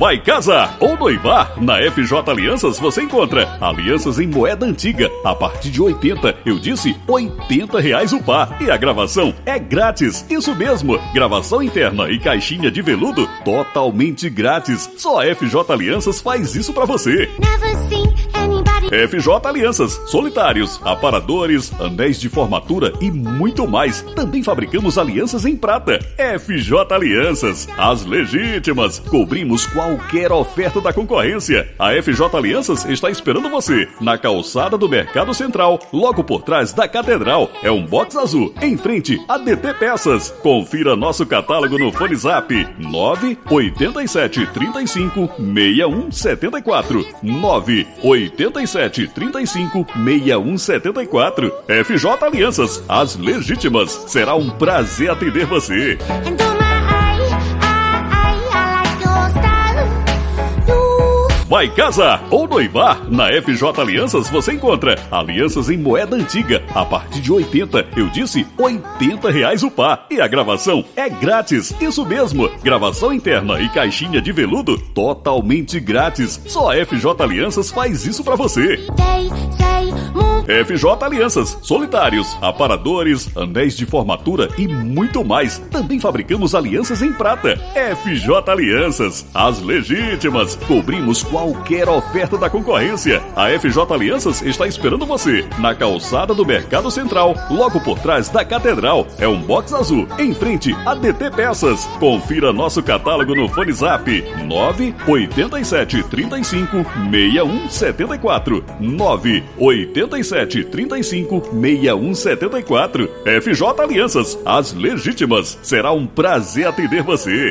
Vai casar ou noivar? Na FJ Alianças você encontra alianças em moeda antiga a partir de 80. Eu disse 80 reais o par. E a gravação é grátis. Isso mesmo. Gravação interna e caixinha de veludo totalmente grátis. Só a FJ Alianças faz isso para você. FJ Alianças, solitários, aparadores, anéis de formatura e muito mais. Também fabricamos alianças em prata. FJ Alianças, as legítimas. Cobrimos qualquer oferta da concorrência. A FJ Alianças está esperando você na calçada do Mercado Central, logo por trás da Catedral. É um box azul em frente a DT Peças. Confira nosso catálogo no Fone Zap 987 35 6174 987 35 6174 FJ Alianças, as legítimas. Será um prazer atender você. Vai casar ou noivar? Na FJ Alianças você encontra alianças em moeda antiga a partir de 80. Eu disse 80 reais o par. E a gravação é grátis. Isso mesmo. Gravação interna e caixinha de veludo totalmente grátis. Só a FJ Alianças faz isso para você. FJ Alianças, solitários, aparadores, anéis de formatura e muito mais. Também fabricamos alianças em prata. FJ Alianças, as legítimas. Cobrimos qualquer oferta da concorrência. A FJ Alianças está esperando você na calçada do Mercado Central, logo por trás da Catedral. É um box azul em frente a DT Peças. Confira nosso catálogo no Fone Zap 987 35 6174 987 35 6174 FJ Alianças, as legítimas. Será um prazer atender você.